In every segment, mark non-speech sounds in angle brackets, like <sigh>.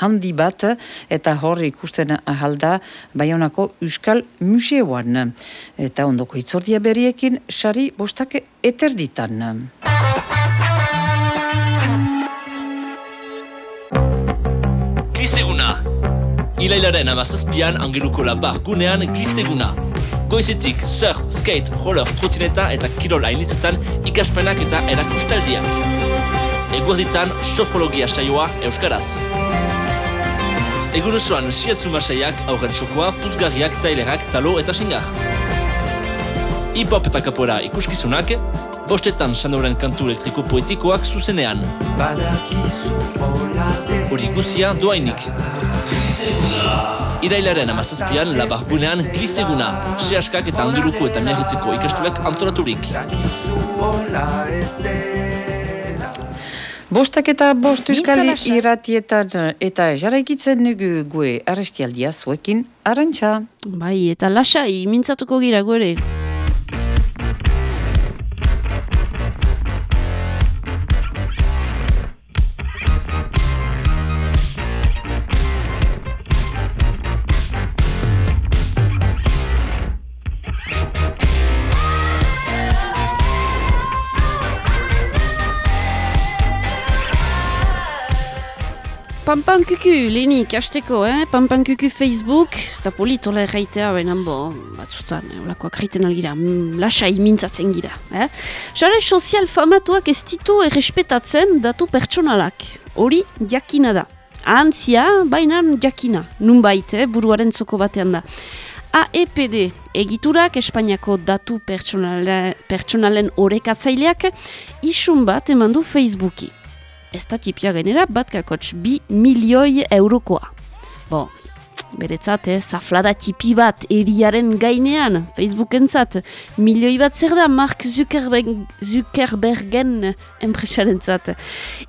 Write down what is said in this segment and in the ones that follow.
handi bat eta hor ikusten ahalda Baionako Euskal Museoan. Eta ondoko itzordia berriekin sari bostake eterditan. Gliseguna. Ilailaren amazazpian angeluko labar gunean gliseguna. Goizetik surf, skate, roller, trotineta eta kirol hainitzetan ikaspenak eta erakustaldiak. Eguerditan sofologia saioa euskaraz. Egunezuan siatzu masaiak aurren txokoa, puzgarriak, tailerak, talo eta singar. Hip-hop eta kapoera ikuskizunak, bostetan sanoren kantu elektriko poetikoak zuzenean. Hori guzia doainik. Irailaren amazazpian labargunean gliseguna, sehaskak eta angeluko eta miarritzeko ikastulek antolaturik. Bostak eta bost euskali irratietan eta jarraikitzen nugu gue arrestialdia zuekin, arantxa. Bai, eta lasai, mintzatuko gira gore. Pampankuku, lehenik, hasteko, eh? Pampankuku Facebook, ez da politola erraitea, baina bo, batzutan, eh, olakoak reiten algira, mm, lasai mintzatzen gira. Eh? Sare sozial famatuak ez ditu errespetatzen datu pertsonalak, hori jakina da. Ahantzia, baina jakina, nun baite, eh? buruaren zoko batean da. AEPD, egiturak Espainiako datu pertsonale, pertsonalen orekatzaileak, isun bat eman du Facebooki ez da tipia gainera bat kakotx bi milioi eurokoa. Bo, beretzat, eh, zaflada tipi bat eriaren gainean, Facebookentzat, milioi bat zer da Mark Zuckerberg, Zuckerbergen enpresaren zat.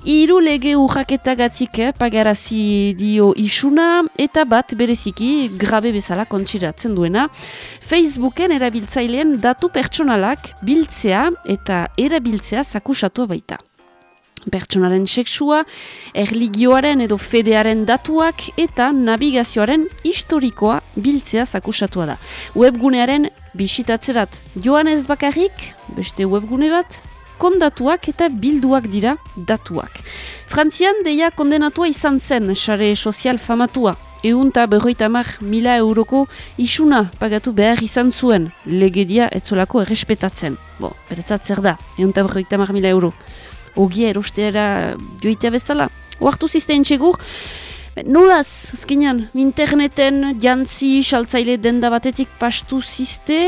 Iru lege urraketagatik eh, pagarazi dio isuna, eta bat bereziki grabe bezala kontsiratzen duena, Facebooken erabiltzaileen datu pertsonalak biltzea eta erabiltzea zakusatu baita pertsonaren seksua, erligioaren edo fedearen datuak eta navigazioaren historikoa biltzea zakusatua da. Webgunearen bisitatzerat joan ez bakarrik, beste webgune bat, kondatuak eta bilduak dira datuak. Frantzian deia kondenatua izan zen, sare sozial famatua, Eunta berroita mar mila euroko isuna pagatu behar izan zuen legedia etzolako errespetatzen. Bo, beretzat zer da, eunta berroita mar mila euro ogia erosteara joitea bezala. Oartu zizten txegur, nolaz, azkenean, interneten jantzi saltzaile denda batetik pastu ziste,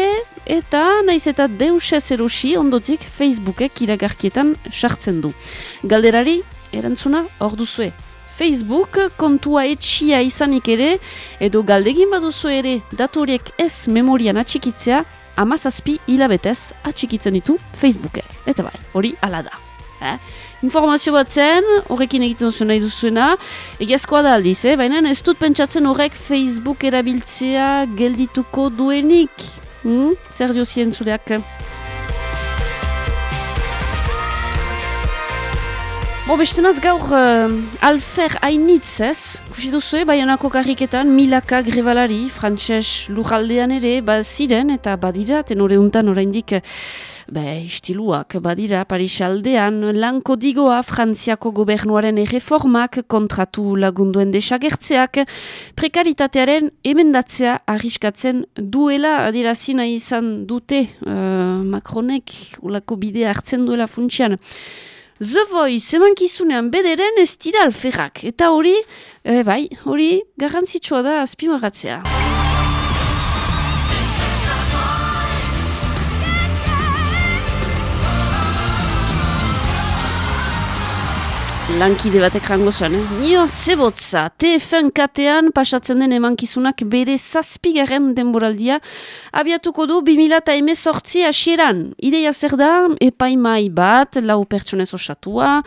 eta naiz eta deus ez erosi ondotik Facebookek iragarkietan sartzen du. Galderari, erantzuna, hor duzue. Facebook kontua etxia izanik ere, edo galdegin baduzu ere datoriek ez memorian atxikitzea, amazazpi hilabetez atxikitzen ditu Facebookek. Eta bai, hori ala da. Eh? Informazio bat zen, horrekin egiten duzu nahi duzuena, egiazkoa da aldiz, eh? baina ez dut pentsatzen horrek Facebook erabiltzea geldituko duenik. Hmm? Zer dio zien zuleak? Bo, bestenaz gaur uh, alfer hainitz ez, kusi duzu, eh? baionako karriketan milaka grebalari, frantxez lujaldean ere, ba ziren eta badira, tenore untan oraindik Be, istiluak badira Paris aldean, lanko digoa Frantziako gobernuaren erreformak kontratu lagunduen desagertzeak, prekaritatearen emendatzea arriskatzen duela adirazina izan dute uh, Macronek ulako bidea hartzen duela funtsian. The Voice emankizunean bederen ez dira alferrak, eta hori, eh, bai, hori garrantzitsua da azpimagatzea. Lankide batek rango zuen, eh? Nio, zebotza, TFN katean pasatzen den emankizunak bere zazpigaren denboraldia abiatuko du 2000 sortzi asieran. Ideia zer da, epaimai bat, lau pertsonez osatua,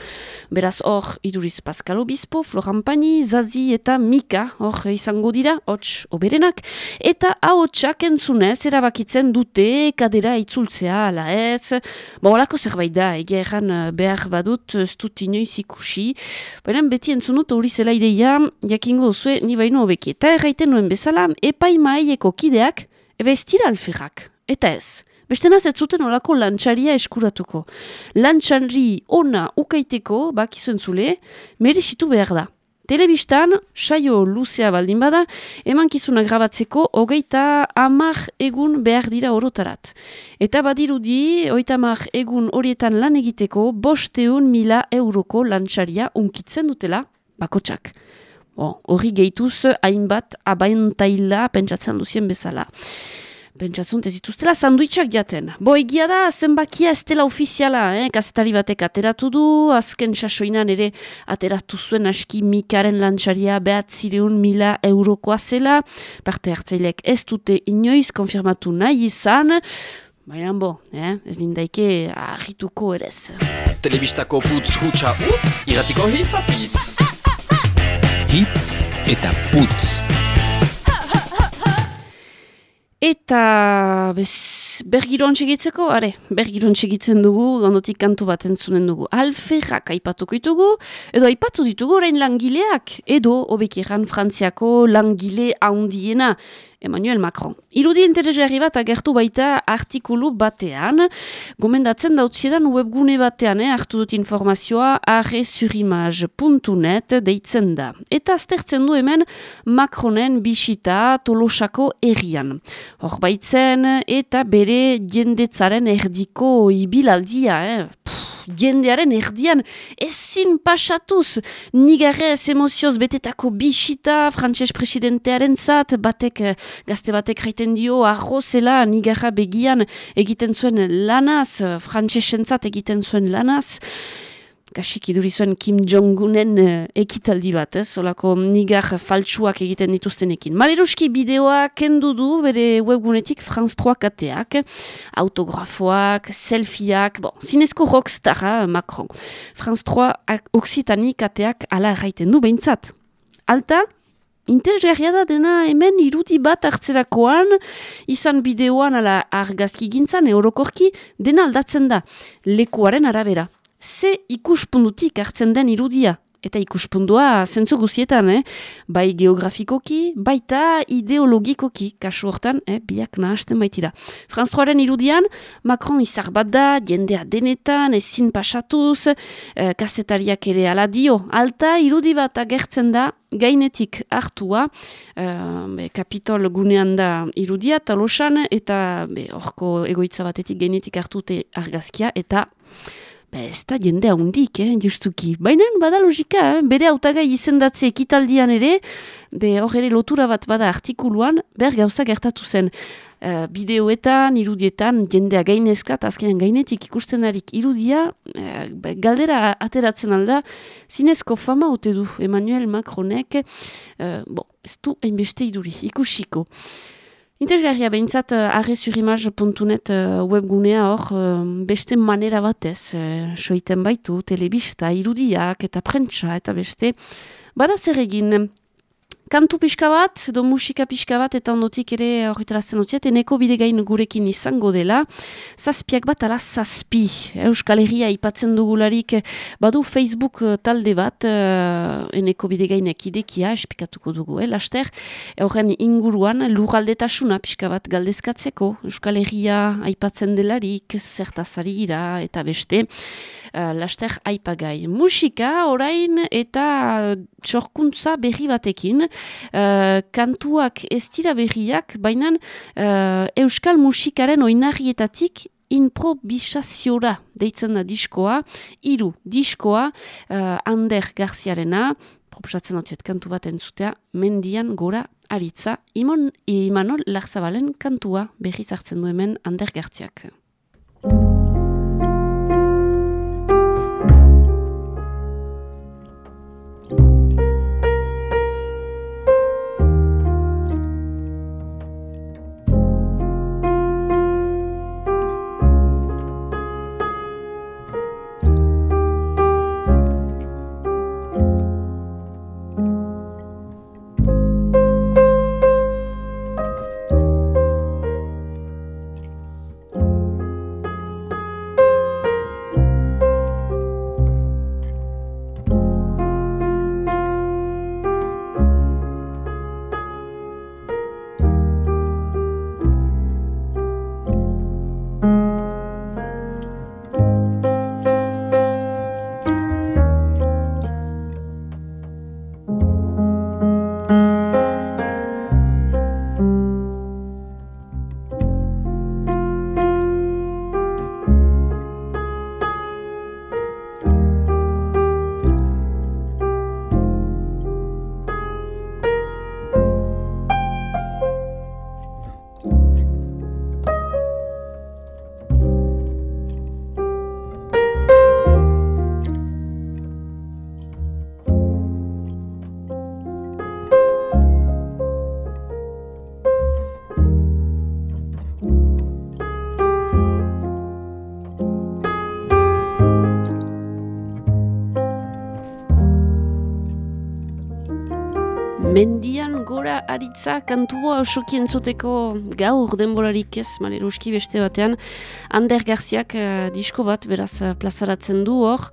beraz hor, iduriz Pascal Obispo, Floran Pani, Zazi eta Mika, hor izango dira, hots oberenak, eta ahotsak entzunez erabakitzen dute kadera itzultzea, ala ez, ba, olako zerbait da, egia erran behar badut, ez dut inoiz ikusi ikusi, baina beti entzunut hori zela ideia, jakingo zue, ni baino hobeki. Eta erraiten nuen bezala, epai maaieko kideak, ebe ez tira alferrak, eta ez. Beste naz ez zuten olako lantxaria eskuratuko. Lantxari ona ukaiteko, bakizuen zule, merezitu behar da. Telebistan, saio luzea baldin bada, emankizuna grabatzeko hogeita amar egun behar dira orotarat. Eta badirudi, hogeita amar egun horietan lan egiteko, bosteun mila euroko lantxaria unkitzen dutela, bakotsak. Horri gehituz, hainbat abaintaila pentsatzen duzien bezala. Pentsatzen ez dituztela sanduitxak jaten. Bo egia da zenbakia ez dela ofiziala, eh? gazetari batek ateratu du, azken sasoinan ere ateratu zuen aski mikaren lantxaria behatzireun mila eurokoa zela, parte hartzailek ez dute inoiz konfirmatu nahi izan, baina bo, eh? ez nindaike ahituko erez. Telebistako putz hutsa utz, iratiko hitz apitz. Hitz eta putz. Eta bez, bergiron txegitzeko, are, bergiron txegitzen dugu, ondotik kantu bat entzunen dugu. Alferrak aipatuko ditugu, edo aipatu ditugu orain langileak, edo obekiran frantziako langile haundiena, Emmanuel Macron. Irudi interesgarri bat agertu baita artikulu batean, gomendatzen dautziedan webgune batean, eh, hartu dut informazioa arresurimaj.net deitzen da. Eta aztertzen du hemen Macronen bisita tolosako errian. Hor baitzen eta bere jendetzaren erdiko ibilaldia, eh? jendearen erdian ezin pasatuz nigarrez emozioz betetako bisita frantses presidentearen zat batek eh, gazte batek jaiten dio arrozela nigarra begian egiten zuen lanaz frantsesen zat egiten zuen lanaz kasik iduri zuen Kim Jong-unen uh, ekitaldi bat, ez, olako nigar faltsuak egiten dituztenekin. Maleruski bideoa kendu du bere webgunetik Franz 3 kateak, autografoak, selfieak, bon, zinezko rockstara Macron. Franz 3 oksitani kateak ala erraiten du behintzat. Alta, Interesgarria da dena hemen irudi bat hartzerakoan, izan bideoan ala argazki gintzan, eurokorki, dena aldatzen da, lekuaren arabera ze ikuspundutik hartzen den irudia. Eta ikuspundua zentzu guzietan, eh? bai geografikoki, baita ideologikoki, kasu hortan, eh? biak nahasten baitira. Franz Troaren irudian, Macron izar bat da, jendea denetan, ezin pasatuz, eh, kasetariak ere aladio, alta irudi bat agertzen da, gainetik hartua, eh, kapitol gunean da irudia, talosan, eta horko egoitza batetik gainetik hartute argazkia, eta Ba, ez da jende haundik, eh, justuki. Baina bada logika, eh? bere autagai izendatze ekitaldian ere, be hor ere lotura bat bada artikuluan, ber gauza gertatu zen. Uh, bideoetan, irudietan, jendea gainezkat, azkenean gainetik ikusten harik irudia, uh, galdera ateratzen alda, zinezko fama ote du Emmanuel Macronek, uh, bo, ez du hainbeste iduri, ikusiko. Interesgarria behintzat eh, arresurimaj.net uh, eh, webgunea hor uh, beste manera batez, soiten baitu, telebista, irudiak eta prentsa eta beste. Bada zer egin, kantu pixka bat, do musika pixka bat, eta ondotik ere horretarazten dutiet, eneko bidegain gurekin izango dela, zazpiak bat ala zazpi, Euskal Herria ipatzen dugularik, badu Facebook eh, talde bat, uh, eneko bidegainek idekia, espikatuko dugu, eh, laster, horren inguruan, lurraldetasuna pixka bat galdezkatzeko, Euskal Herria aipatzen delarik, zertazari gira, eta beste, uh, laster aipagai. Musika, orain, eta txorkuntza berri batekin, uh, kantuak ez dira berriak, baina uh, euskal musikaren oinarrietatik improvisaziora deitzen da diskoa, iru diskoa, uh, Ander Garziarena, proposatzen hau kantu bat entzutea, mendian gora aritza, imon imanol larzabalen kantua berriz hartzen du hemen Ander Garziak. Mendian gora aritza kantua osoki entzuteko gaur denborarik ez, maleruski beste batean, Ander Garziak uh, disko bat beraz uh, plazaratzen du hor,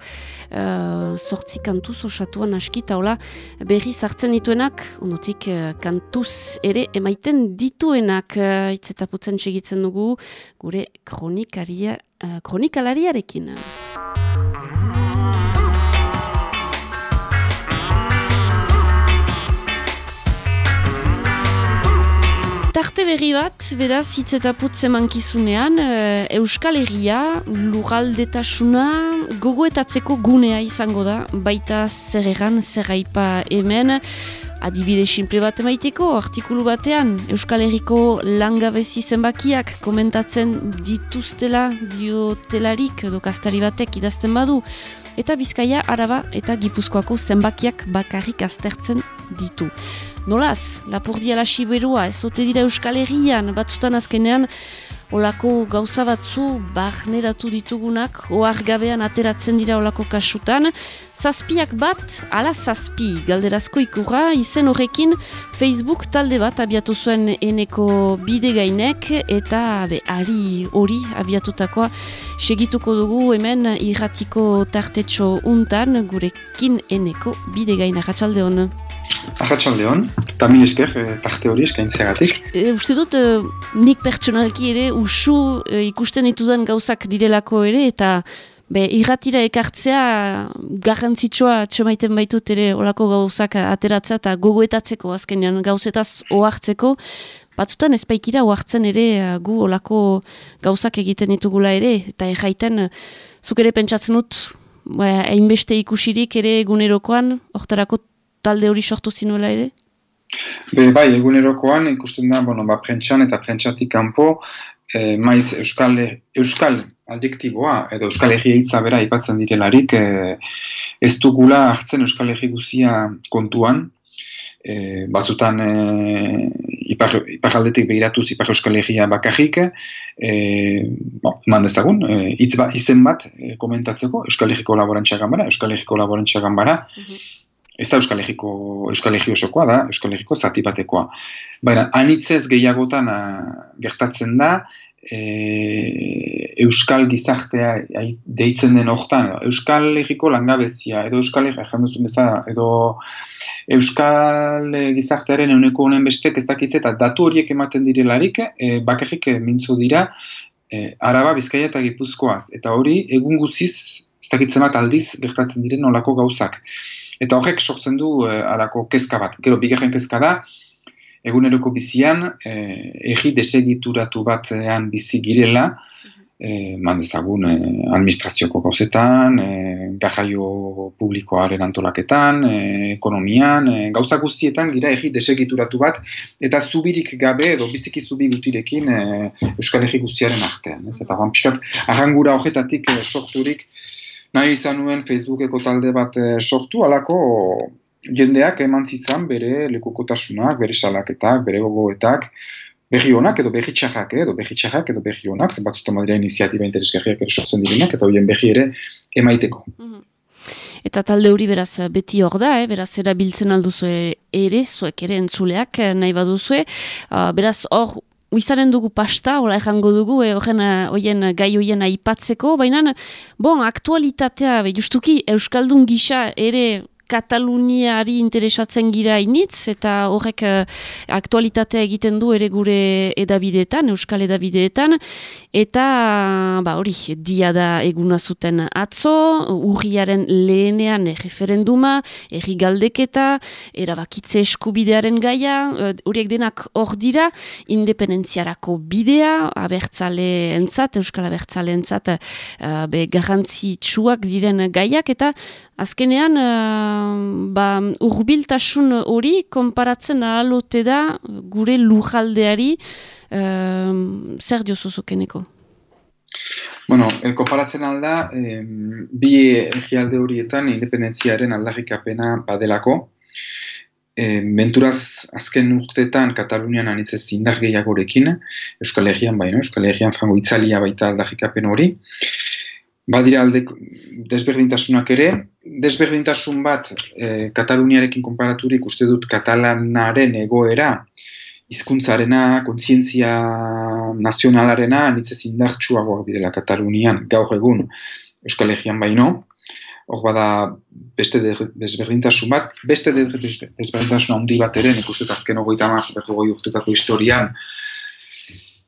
uh, sortzi kantuz osatuan askita, hola, berri zartzen dituenak, onotik uh, kantuz ere emaiten dituenak, uh, itzetaputzen segitzen dugu, gure kronikaria, uh, kronikalariarekin. Tarte berri bat, beraz, hitz eta putze mankizunean, e, Euskal Herria, lugaldetasuna, gogoetatzeko gunea izango da, baita zer egan, zer aipa hemen, adibide simple bat emaiteko, artikulu batean, Euskal Herriko langabezi zenbakiak komentatzen dituztela diotelarik, edo kastari batek idazten badu, eta Bizkaia, Araba eta Gipuzkoako zenbakiak bakarrik aztertzen ditu. Nolaz, lapurdi alasi berua, ez ote dira Euskal Herrian, batzutan azkenean, olako gauza batzu barneratu ditugunak, oar gabean ateratzen dira olako kasutan, zazpiak bat, ala zazpi, galderazko ikurra, izen horrekin Facebook talde bat abiatu zuen eneko bide gainek, eta be, ari hori abiatutakoa segituko dugu hemen irratiko tartetxo untan, gurekin eneko bide gaina, ratxalde honu. Arratxalde hon, eta mil esker, e, tarte hori eskaintzeagatik. E, uste dut, e, nik pertsonalki ere usu e, ikusten ditudan gauzak direlako ere, eta be, irratira ekartzea garrantzitsua txemaiten baitut ere olako gauzak ateratzea eta gogoetatzeko azkenean gauzetaz ohartzeko, batzutan ezpaikira ohartzen ere gu olako gauzak egiten ditugula ere, eta erraiten, zuk ere pentsatzen dut, hainbeste ikusirik ere egunerokoan, hortarako talde hori sortu zinuela ere? Be, bai, egunerokoan ikusten da, bueno, ba, prentxan eta prentxatik kanpo, e, maiz euskal, euskal adjektiboa, edo euskal egi eitza bera ipatzen direlarik, e, ez dugula hartzen euskal egi guzia kontuan, e, batzutan e, ipar, ipar aldetik behiratuz ipar euskal egia bakarrik, e, bo, eman dezagun, e, itz ba, izen bat e, komentatzeko, euskal egiko laborantxagan bara, euskal egiko laborantxagan bara, mhm ez da Euskal Herriko, Euskal Herri osokoa da, Euskal Herriko zati batekoa. Baina, anitzez gehiagotan ah, gertatzen da, e, Euskal gizartea deitzen den hortan, Euskal Herriko langabezia, edo Euskal Herri, edo Euskal gizartearen euneko honen bestek ez dakitze, eta datu horiek ematen direlarik, e, bakarrik mintzu dira, e, Araba, Bizkaia eta Gipuzkoaz, eta hori egun guziz, ez dakitzen bat aldiz gertatzen diren olako gauzak. Eta horrek sortzen du e, eh, alako kezka bat. Gero, bigarren kezka da, eguneroko bizian, e, egi desegituratu batean bizi girela, e, mandezagun e, administrazioko gauzetan, e, gajaio publikoaren antolaketan, e, ekonomian, e, gauza guztietan gira egi desegituratu bat, eta zubirik gabe edo biziki zubi gutirekin e, Euskal Egi guztiaren artean. Ez? Eta piskat, arrangura horretatik e, sorturik, nahi izan nuen Facebookeko talde bat e, sortu, alako jendeak eman zizan bere lekukotasunak, bere salaketak, bere gogoetak, behi honak edo behi txarrak, edo behi txarrak edo behi honak, zen batzuta madira iniziatiba interesgarriak ere sortzen direnak, eta horien behi ere emaiteko. Mhm. Eta talde hori beraz beti hor da, eh? beraz erabiltzen alduzu ere, zuek ere entzuleak eh, nahi baduzue, uh, beraz hor Uizaren dugu pasta, hola errango dugu, eh, horien gai hoien aipatzeko, baina, bon, aktualitatea, justuki, Euskaldun gisa ere Kataluniari interesatzen gira initz, eta horrek uh, aktualitatea egiten du ere gure edabideetan, euskal edabideetan, eta ba, hori, dia da eguna zuten atzo, urriaren lehenean referenduma, erri galdeketa, erabakitze eskubidearen gaia, eh, horiek denak hor dira, independentziarako bidea, abertzale entzat, euskal abertzale entzat, uh, be garrantzitsuak diren gaiak, eta azkenean, ba, urbiltasun hori konparatzen ahalote da gure lujaldeari um, zer diozuzukeneko? Bueno, e, konparatzen alda, e, bi egialde horietan independentziaren aldarrikapena badelako. E, menturaz azken urtetan Katalunian anitzez indar gehiagorekin, Euskal Herrian baino, Euskal Herrian frango itzalia baita aldarrikapen hori. Badira alde desberdintasunak ere, desberdintasun bat e, Kataluniarekin konparaturik uste dut katalanaren egoera, hizkuntzarena, kontzientzia nazionalarena, nitzez indartsuagoak direla Katalunian, gaur egun Euskal Herrian baino, hor bada beste desberdintasun bat, beste desberdintasun handi bat ere, nik uste azken ogoita mar, berrogoi urtetako historian,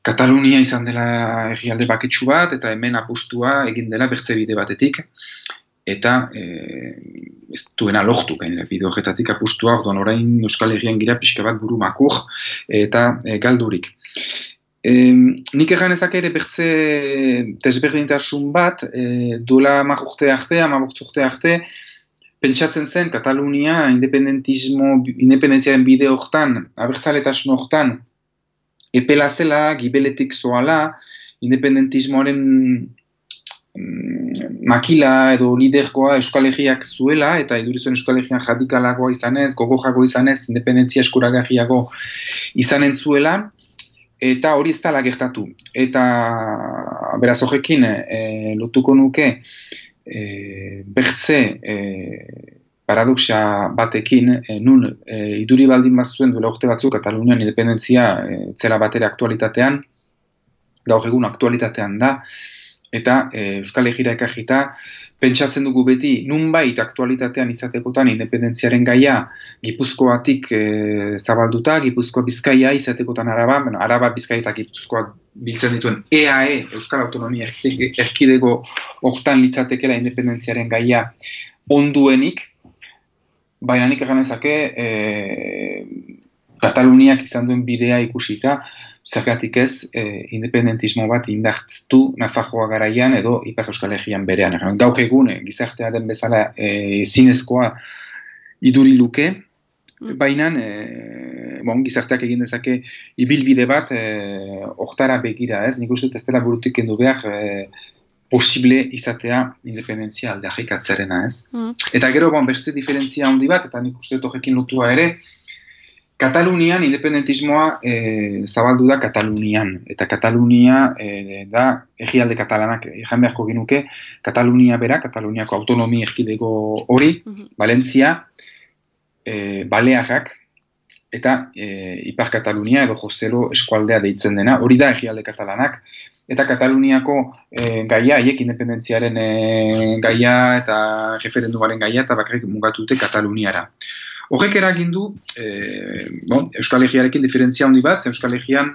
Katalunia izan dela egialde baketsu bat, eta hemen apustua egin dela bertze bide batetik, eta e, ez duena lohtu, gainera, bide horretatik apustua, orduan orain Euskal Herrian gira pixka bat buru makur eta e, galdurik. E, nik egan ezak ere bertze desberdintasun bat, e, duela marrurte arte, amaboktzurte arte, pentsatzen zen Katalunia independentismo, independentziaren bide hortan, abertzaletasun hortan, epela zela, gibeletik zoala, independentismoaren mm, makila edo liderkoa Euskal Herriak zuela, eta idurizuen Euskal Herrian jadikalagoa izanez, gogojago izanez, independentzia eskuragarriago izanen zuela, eta hori ez tala gertatu. Eta beraz horrekin e, lotuko nuke e, bertze e, paradoxa batekin, e, nun e, iduri baldin bazuen duela urte batzuk Katalunian independentzia e, zela batera aktualitatean, gaur egun aktualitatean da, eta e, Euskal Egira ekajita, pentsatzen dugu beti, nunbait aktualitatean izatekotan independentziaren gaia gipuzkoatik e, zabalduta, gipuzkoa bizkaia izatekotan araba, bueno, araba bizkaia eta gipuzkoa biltzen dituen EAE, Euskal Autonomia erkidego hortan litzatekela independentziaren gaia onduenik, baina nik egan ezake e, Kataluniak izan duen bidea ikusita, zergatik ez e, independentismo bat indartztu Nafarroa garaian edo Ipar Euskal Herrian berean. Gauk egun, e, gizartea den bezala e, zinezkoa iduri luke, mm. baina e, bon, gizarteak egin dezake ibilbide bat e, oktara begira ez, nik uste ez dela burutik endu behar e, posible izatea independentzia aldeagikatzerena, ez? Mm. Eta gero, bon, beste diferentzia handi bat, eta nik uste horrekin lotua ere, Katalunian independentismoa e, zabaldu da Katalunian, eta Katalunia e, da egialde katalanak ejan beharko genuke, Katalunia bera, Kataluniako autonomi erkidego hori, mm -hmm. Valentzia, e, Balearrak, eta e, Ipar Katalunia edo Joselo eskualdea deitzen dena, hori da egialde katalanak, eta Kataluniako e, gaia, haiek independentziaren e, gaia eta referendumaren gaia eta bakarrik mugatute Kataluniara. Horrek eragin du, e, bon, Euskal Herriarekin diferentzia handi bat, Euskal Herrian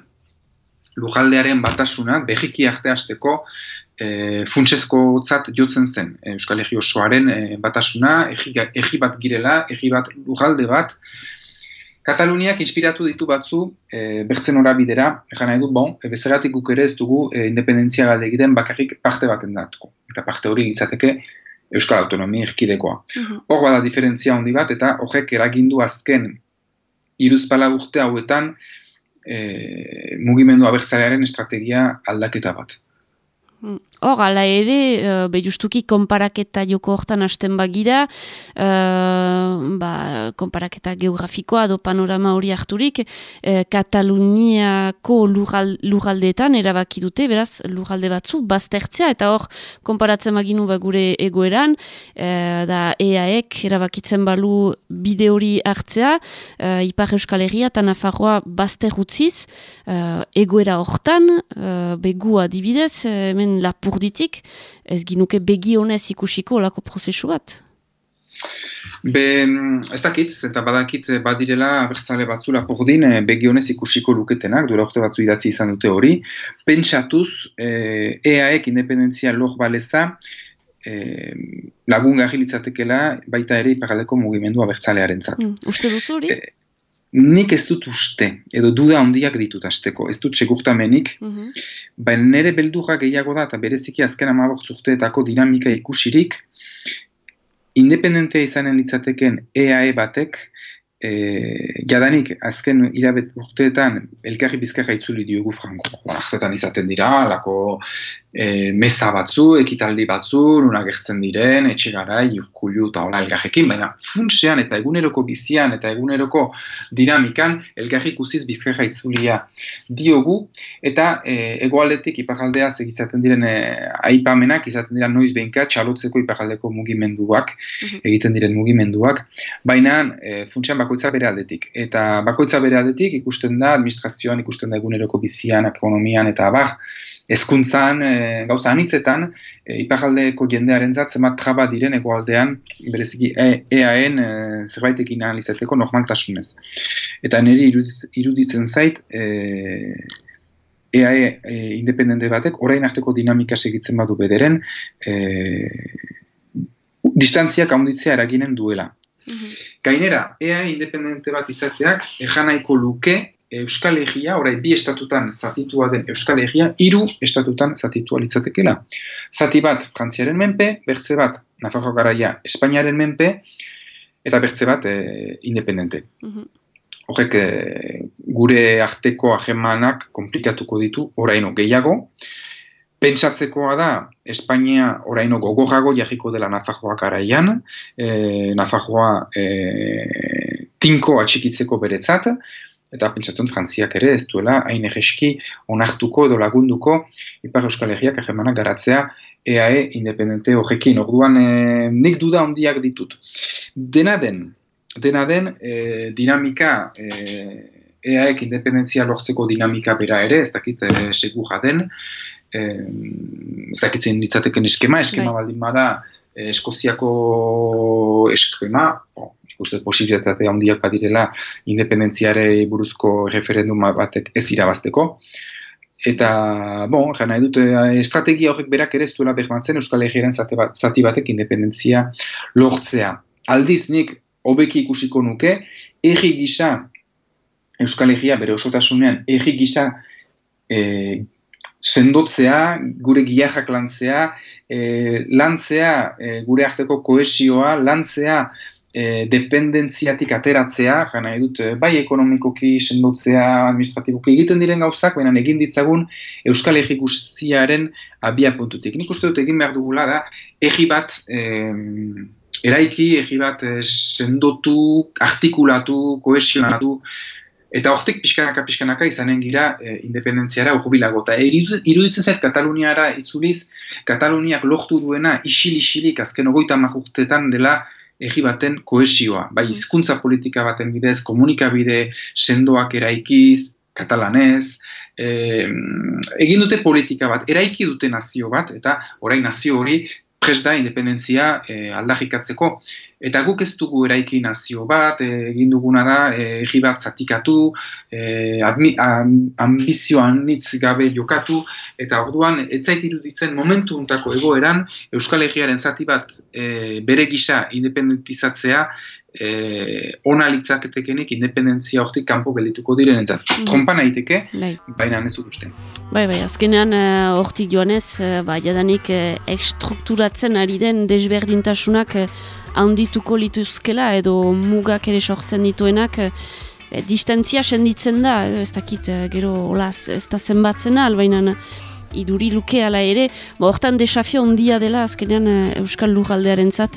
lujaldearen batasuna, behiki arte hasteko e, funtsezko zat jotzen zen Euskal Herri osoaren e, batasuna, egi bat girela, egi bat lujalde bat, Kataluniak inspiratu ditu batzu e, bertzen bidera, egan nahi du, bon, e, bezagatik guk ere ez dugu e, independentzia galde egiten bakarrik parte baten datuko. Eta parte hori izateke Euskal Autonomia erkidekoa. Mhm. Hor bada diferentzia handi bat, eta horrek eragindu azken iruzpala urte hauetan e, mugimendu abertzarearen estrategia aldaketa bat. Hor, ala ere, uh, justuki konparaketa joko hortan hasten bagira, uh, ba, konparaketa geografikoa do panorama hori harturik, uh, Kataluniako lugaldeetan erabaki dute, beraz, lugalde batzu, baztertzea, eta hor, konparatzen baginu ba gure egoeran, uh, da EAek erabakitzen balu bide hori hartzea, uh, Ipar Euskal Herria eta Nafarroa bazter utziz, uh, egoera hortan, uh, begua dibidez, hemen hemen lapurditik, ez ginuke begi honez ikusiko olako prozesu bat? Be, ez dakit, eta badakit badirela abertzale batzu lapurdin eh, begi honez ikusiko luketenak, dura orte batzu idatzi izan dute hori, pentsatuz eh, EAek independentzia lor baleza, eh, lagun garri litzatekela baita ere iparaldeko mugimendu abertzalearen zat. Mm, uste duzu hori? Eh, nik ez dut uste, edo duda handiak ditut azteko, ez dut segurtamenik, mm -hmm. baina nire beldurra gehiago da, eta bereziki azken amabok zurteetako dinamika ikusirik, independentea izanen litzateken EAE batek, e, jadanik azken irabet urteetan elkarri bizkarra itzuli diogu franko. Ba, izaten dira, lako e, meza batzu, ekitaldi batzu, nuna gertzen diren, etxegara, irkulu eta hola elgarrekin, baina funtsean eta eguneroko bizian eta eguneroko dinamikan elgarri ikusiz bizkarra itzulia diogu, eta e, egoaldetik iparaldea segizaten diren e, aipamenak, izaten dira noiz behinka txalotzeko iparaldeko mugimenduak, mhm. egiten diren mugimenduak, baina e, funtsean bakoitza bere aldetik. Eta bakoitza bere aldetik ikusten da, administrazioan ikusten da eguneroko bizian, ekonomian eta abar, ezkuntzan, e, gauza anitzetan, e, iparaldeko jendearen zat, zemat traba diren egoaldean, bereziki e, EAN e, zerbaitekin analizateko normaltasunez. Eta niri iruditzen zait, e, EAE e, independente batek, orain arteko dinamika segitzen badu bederen, e, distantziak haunditzea eraginen duela. Mhm. Gainera, EA independente bat izateak, ejanaiko luke Euskal Herria, orai bi estatutan zatitua den Euskal Herria, hiru estatutan zatitua litzatekela. Zati bat Frantziaren menpe, bertze bat Nafarro Garaia Espainiaren menpe, eta bertze bat e, independente. Mhm. Horrek e, gure arteko ahemanak komplikatuko ditu oraino gehiago, Pentsatzekoa da, Espainia oraino gogorrago jarriko dela Nafajoak araian, e, Nafajoa e, tinko atxikitzeko beretzat, eta pentsatzen frantziak ere ez duela hain egeski onartuko edo lagunduko Ipar Euskal Herriak egemanak garatzea EAE independente horrekin. Orduan e, nik duda ondiak ditut. Dena den, dena den e, dinamika e, EAEk independentzia lortzeko dinamika bera ere, ez dakit e, segura den, zakitzen ditzateken eskema, eskema bai. baldin bada eh, Eskoziako eskema, oh, ikuste posibilitate handiak badirela independentziare buruzko referendum batek ez irabazteko. Eta, bon, jana edut, estrategia horrek berak ere ez duela behmatzen Euskal Herriaren zati batek independentzia lortzea. Aldiz nik, hobeki ikusiko nuke, erri gisa, Euskal Herria bere osotasunean, erri gisa e, sendotzea, gure giajak lantzea, e, lantzea e, gure arteko koesioa, lantzea e, dependentziatik ateratzea, jana edut, e, bai ekonomikoki sendotzea, administratiboki egiten diren gauzak, baina egin ditzagun Euskal Egi guztiaren abia puntutik. Nik uste dut egin behar dugula da, egi bat... E, Eraiki, egi bat sendotu, artikulatu, koesionatu, Eta hortik pixkanaka pixkanaka izanen gira e, independentziara urbilago. Eta iruditzen zait Kataluniara itzuliz, Kataluniak lortu duena isil-isilik azken ogoita marrurtetan dela egi baten koesioa. Bai mm. hizkuntza politika baten bidez, komunikabide sendoak eraikiz, katalanez, e, egin dute politika bat, eraiki dute nazio bat, eta orain nazio hori pres da independentzia e, aldarrikatzeko. Eta guk ez dugu eraiki nazio bat, eh, egin duguna da, egi bat zatikatu, e, ambizioan nitz gabe jokatu, eta orduan, ez zait iruditzen momentu untako egoeran, Euskal Herriaren zati bat e, bere gisa independentizatzea, e, ona litzaketekenik independentzia hortik kanpo gelituko diren entzat. Mm. Trompa nahiteke, bai. baina ez dut. Bai, bai, azkenean hortik joanez, bai, jadanik ekstrukturatzen ari den desberdintasunak handituko lituzkela edo mugak ere sortzen dituenak e, distantzia senditzen da, ez dakit eh, gero olaz ez da zenbatzen albaina iduri luke ala ere, ba, hortan desafio ondia dela azkenean Euskal Lujaldearen zat,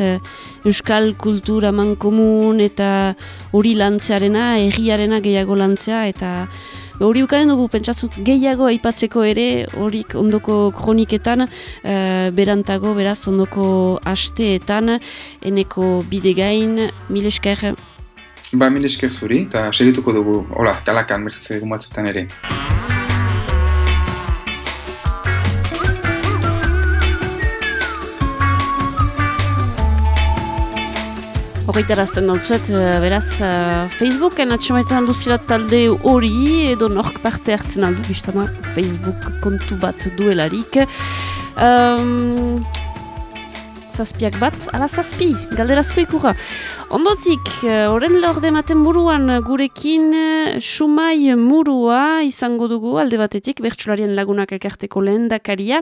Euskal kultura mankomun eta hori lantzearena, erriarena gehiago lantzea eta hori ukaden dugu pentsatzut gehiago aipatzeko ere horik ondoko kroniketan uh, berantago beraz ondoko asteetan eneko bidegain milesker Ba milesker zuri eta segituko dugu hola, talakan bertze egun batzutan ere Horreitarazten dut eh, beraz, uh, Facebooken atxamaetan duzila talde hori, edo nork parte hartzen aldu, biztana Facebook kontu bat duelarik. Um, zazpiak bat, ala zazpi, galderazko ikura. Ondotik, horren uh, lorde maten buruan gurekin sumai murua izango dugu alde batetik bertsularien lagunak elkarteko lehen dakaria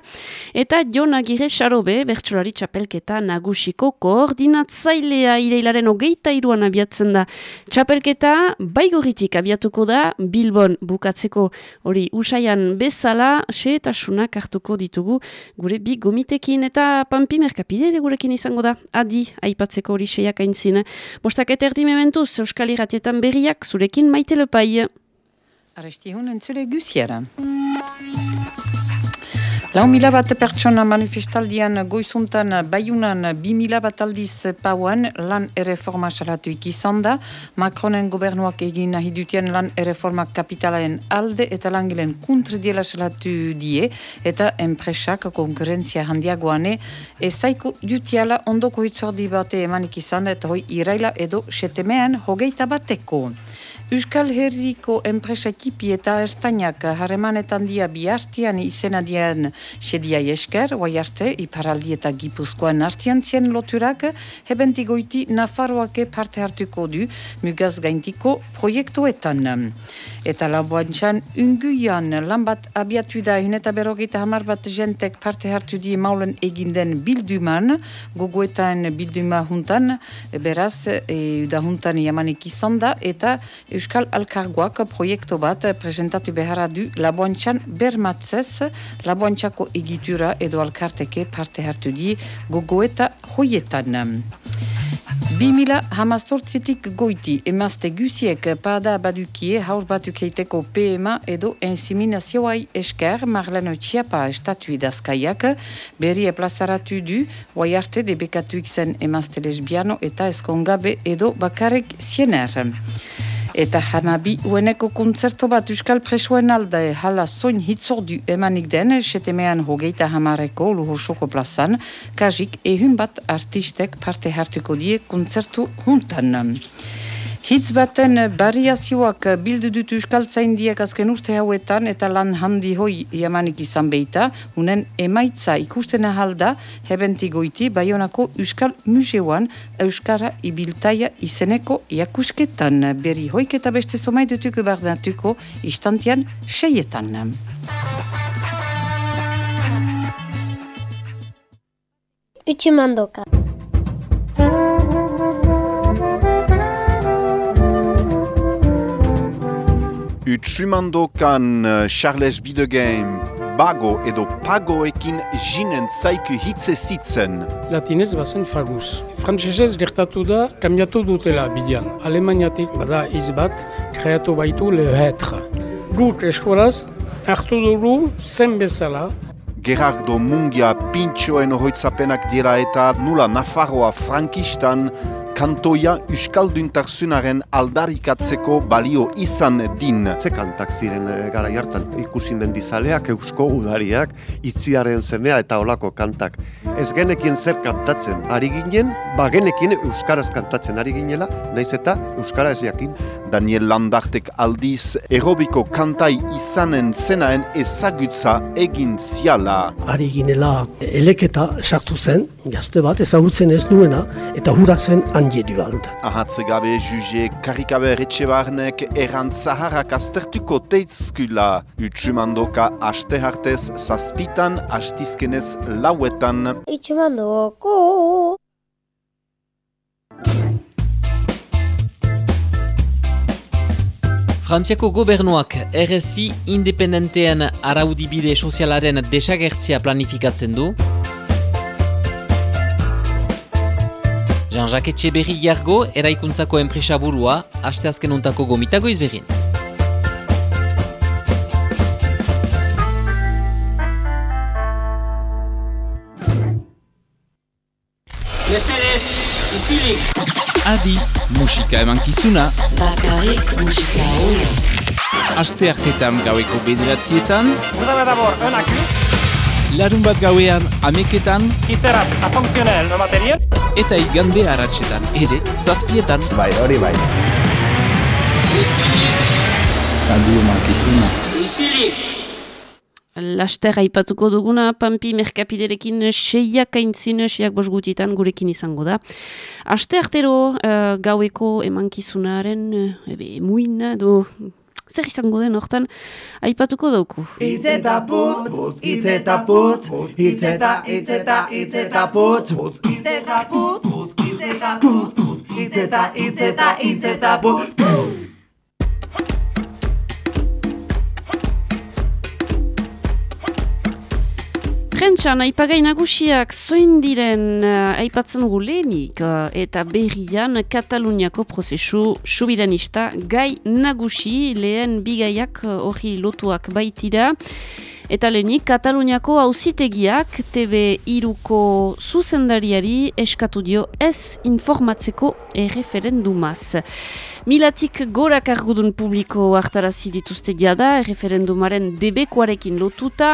eta Jon Agire Sarobe bertsulari txapelketa nagusiko koordinatzailea ireilaren hogeita iruan abiatzen da. Txapelketa baigoritik abiatuko da Bilbon bukatzeko hori usaian bezala seetasunak hartuko ditugu gure bi gomitekin eta pampi merkapide gurekin izango da. Adi, aipatzeko hori seiak aintzin. Bostak eta erdi mementuz, Euskal Iratietan berriak zurekin maite lepai. Arresti hon entzule guziara. Lau mila bat pertsona manifestaldian goizuntan baiunan bi mila bat aldiz pauan lan erreforma salatu ikizan da. Macronen gobernuak egin nahi dutien lan erreforma kapitalaren alde eta langilen kuntre diela salatu die eta enpresak konkurrentzia handiagoane ezaiko dutiala ondoko hitzordi bate emanik izan eta hoi iraila edo setemean hogeita bateko. Euskal Herriko enpresa ekipi eta ertainak harremanetan dia bihartian izena dian sedia esker, oai arte, iparaldi eta gipuzkoan artian zien loturak, hebenti goiti Nafarroake parte hartuko du mugaz gaintiko proiektuetan. Eta laboantxan, unguian lan bat abiatu da huneta berrogeita hamar bat jentek parte hartu di maulen eginden bilduman, gogoetan bilduma juntan, beraz, e, da juntan jamanik izan da, eta Euskal Alkargoak proiektu bat presentatu beharra du laboantxan bermatzez laboantxako egitura edo alkarteke parte hartu di gogoeta hoietan. 2000 hamazortzitik goiti emazte guziek pada badukie haur batukeiteko PMA edo inseminazioai esker Marlene Txiapa estatu idazkaiak berri plazaratu du oai arte debekatu ikzen emazte lesbiano eta eskongabe edo bakarek ziener. Eta hamabi ueneko kontzerto bat Euskal Presuen alde hala soin hitzordu emanik den, setemean hogeita hamareko luhosoko plazan, kajik ehun bat artistek parte hartuko die kontzertu huntan. Hitz baten bariazioak bildu dut Euskal Zaindiak azken urte hauetan eta lan handi hoi jamanik izan behita, unen emaitza ikusten ahalda, hebenti goiti, Bayonako Euskal Museoan Euskara ibiltaia izeneko jakusketan. Beri hoik eta beste somai dutuko bardatuko istantian seietan. Utsumandoka. Utsumandokan uh, Charles Bidegame bago edo pagoekin jinen zaiku hitze zitzen. Latinez bazen faguz. Frantsesez gertatu da, kambiatu dutela bidian. Alemaniatik bada izbat, kreatu baitu lehetra. Gut eskolaz, hartu dugu zen bezala. Gerardo Mungia pintxoen hoitzapenak dira eta nula Nafarroa frankistan kantoia Euskalduntarzunaren aldarikatzeko balio izan din. Ze kantak ziren e, gara jartan, ikusin den dizaleak, eusko udariak, itziaren zemea eta olako kantak. Ez genekin zer kantatzen ari ginen, ba genekin Euskaraz kantatzen ari ginela, naiz eta Euskara ez jakin. Daniel Landartek aldiz, erobiko kantai izanen zenaen ezagutza egin ziala. Ari ginela eleketa sartu zen, gazte bat, ezagutzen ez duena, eta hura zen anjedu alt. Ahatze gabe juge karikabe retxe barnek erant zaharrak aztertuko teitzkula. Utsumandoka aste hartez zazpitan, astizkenez lauetan. Utsumandoko! Frantziako gobernuak RSI independentean araudibide sozialaren desagertzea planifikatzen du. Jean-Jacques Etxeberri jargo, eraikuntzako enpresa burua, asteazken untako gomitago izberin. Mesedez, izilik! Adi, musika eman kizuna. Bakarrik musika hori. Aste hartetan gaueko bederatzietan. Avez d'abord un accu. Larun bat gauean ameketan. Qui sera a fonctionnel no materiel. Eta igande haratsetan ere zazpietan. Bai, hori bai. Izilik! Adi eman kizuna. Izilik! laster aipatuko duguna, pampi merkapiderekin seiak aintzin, seiak bos gutitan gurekin izango da. Aste artero uh, gaueko emankizunaren, uh, ebe, muina, do, zer izango den hortan, aipatuko dauku. Itzeta putz, itzeta putz, itzeta, itzeta, itzeta putz, itzeta putz, itzeta putz, itzeta, itzeta, itzeta putz. Prentxan, aipagai nagusiak zoin diren uh, aipatzen dugu lehenik uh, eta berrian Kataluniako prozesu subiranista gai nagusi lehen bigaiak uh, hori lotuak baitira. Eta lehenik, Kataluniako hauzitegiak TV iruko zuzendariari eskatu dio ez informatzeko erreferendumaz. Milatik gora kargudun publiko hartarazi dituzte jada, referendumaren debekoarekin lotuta,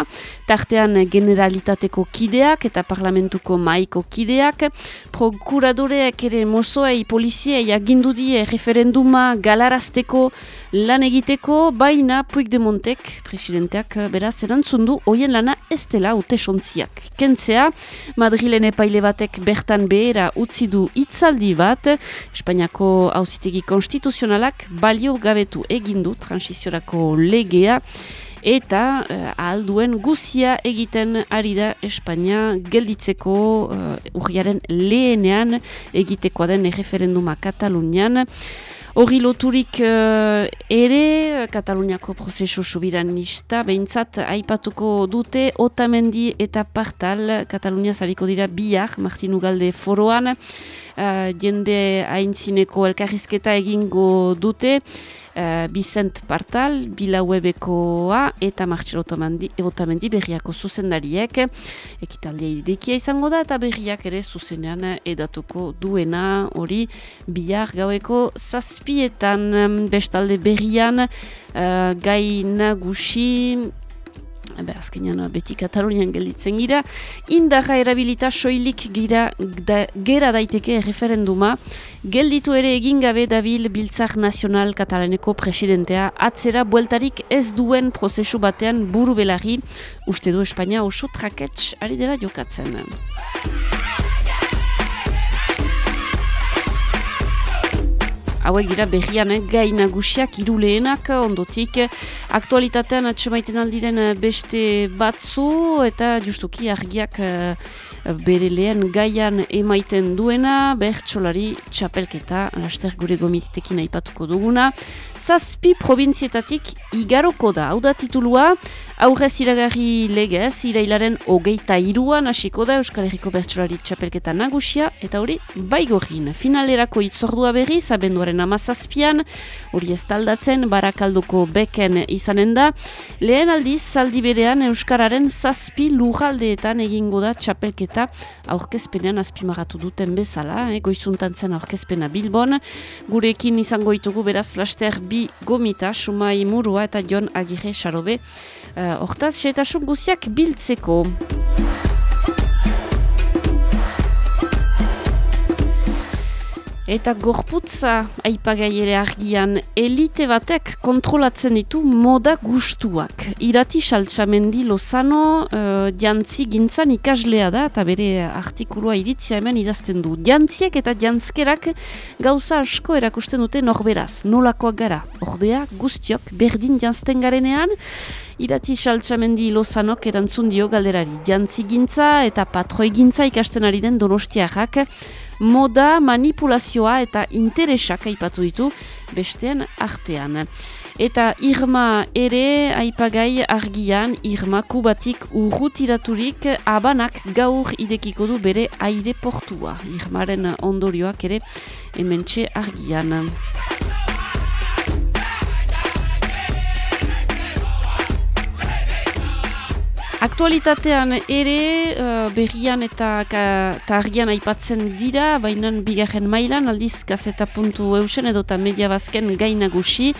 tartean generalitateko kideak eta parlamentuko maiko kideak, prokuradoreak ere mozoei poliziei agindu die referenduma galarazteko lan egiteko, baina Puigdemontek, presidenteak beraz erantzun du, hoien lana ez dela ute sontziak. Kentzea, Madrilen epaile batek bertan behera utzi du itzaldi bat, Espainiako hauzitegi konstituzionalak balio gabetu egindu transiziorako legea, eta uh, ahalduen guzia egiten ari da Espainia gelditzeko uh, urriaren lehenean egitekoa den referenduma Katalunian. Hori loturik uh, ere, Kataluniako prozesu subiranista, behintzat aipatuko dute, Otamendi eta Partal, Katalunia zariko dira biak, Martin Ugalde foroan, uh, jende haintzineko elkarrizketa egingo dute, uh, Vicent Partal, Bilauebekoa eta Martxelo Otamendi berriako zuzendariek. Ekitaldea idekia izango da eta berriak ere zuzenean edatuko duena hori bihar gaueko zazpietan. Bestalde berrian uh, gai nagusi Be, azkenean beti Katalunian gelditzen gira, indarra erabilita soilik gira da, gera daiteke referenduma, gelditu ere egin gabe dabil Biltzak Nazional Katalaneko presidentea, atzera bueltarik ez duen prozesu batean buru belarri, uste du Espainia oso traketx ari dela jokatzen. Hauek dira berrian eh, gai nagusiak iruleenak ondotik aktualitatean atxemaiten aldiren eh, beste batzu eta justuki argiak eh, bere lehen gaian emaiten duena, bertsolari txapelketa, laster gure gomitekin aipatuko duguna. Zazpi provintzietatik igaroko da, hau da titulua, aurrez iragarri legez, irailaren hogeita iruan hasiko da Euskal Herriko bertsolari txapelketa nagusia, eta hori baigorin. Finalerako itzordua berri, zabenduaren amazazpian, hori ez taldatzen, barakalduko beken izanen da, lehen aldiz, zaldi berean Euskararen zazpi lugaldeetan egingo da txapelketa eta aurkezpenean azpimagatu duten bezala, eh, goizuntan zen aurkezpena Bilbon. Gurekin izango ditugu beraz laster bi gomita, Sumai Murua eta Jon Agirre Sarobe. Uh, hortaz, xeetasun guziak biltzeko. Eta gorputza aipagai ere argian elite batek kontrolatzen ditu moda gustuak. Irati saltsamendi lozano uh, jantzi gintzan ikaslea da eta bere artikulua iritzia hemen idazten du. Jantziek eta jantzkerak gauza asko erakusten dute norberaz, nolakoak gara. Ordea guztiok berdin jantzten garenean, Irati saltsamendi lozanok erantzun dio galderari. Jantzi gintza eta patroi gintza ikasten ari den donostiakak moda manipulazioa eta interesak aipatu ditu besteen artean. Eta Irma ere aipagai argian Irma kubatik urrutiraturik abanak gaur idekiko du bere aire portua. Irmaren ondorioak ere hementxe argian. Aktualitatean ere uh, berrian eta targian aipatzen dira, baina bigarren mailan aldiz gazeta puntu eusen edo eta media bazken gainagusi.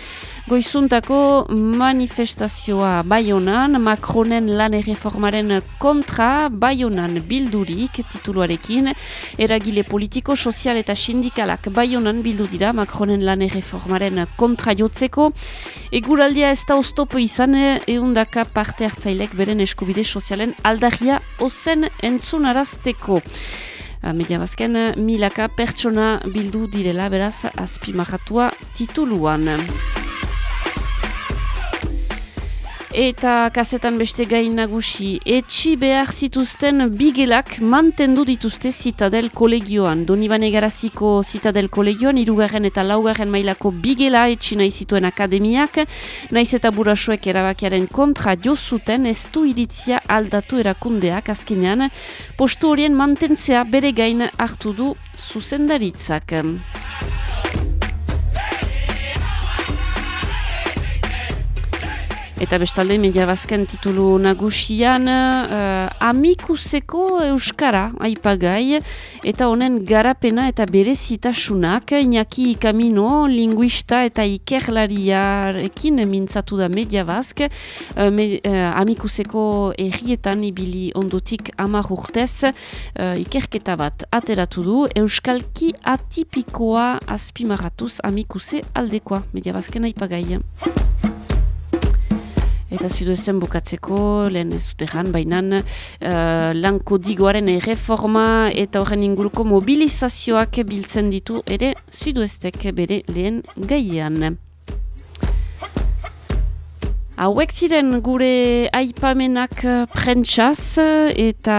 Goizuntako manifestazioa Baionan, Macronen lan erreformaren kontra Baionan bildurik tituluarekin, eragile politiko, sozial eta sindikalak Baionan bildu dira Macronen lan erreformaren kontra jotzeko. Eguraldia ez da oztopo izan eundaka parte hartzailek beren eskubide sozialen aldagia ozen entzunarazteko. Media bazken, milaka pertsona bildu direla beraz azpimarratua tituluan. Eta kazetan beste gain nagusi, etxi behar zituzten bigelak mantendu dituzte Citadel kolegioan. Donibane garaziko Citadel kolegioan, irugarren eta laugarren mailako bigela etxi nahi zituen akademiak, naiz eta burasoek erabakiaren kontra jo zuten ez du iritzia aldatu erakundeak azkenean, postu horien mantentzea bere gain hartu du zuzendaritzak. Eta bestalde, media bazken titulu nagusian, uh, amikuseko Euskara, aipagai, eta honen garapena eta berezitasunak, Iñaki Kamino, linguista eta ikerlariarekin mintzatu da media bazk, uh, me, uh, amikuseko errietan ibili ondotik amar urtez, uh, ikerketa bat ateratu du, Euskalki atipikoa azpimaratuz amikuse aldekoa, media bazken aipagai. Eta zuduezen bukatzeko, lehen ez jan, baina uh, lan kodigoaren erreforma eta horren inguruko mobilizazioak biltzen ditu ere zuduestek bere lehen gaian. Hauek ziren gure aipamenak prentsaz eta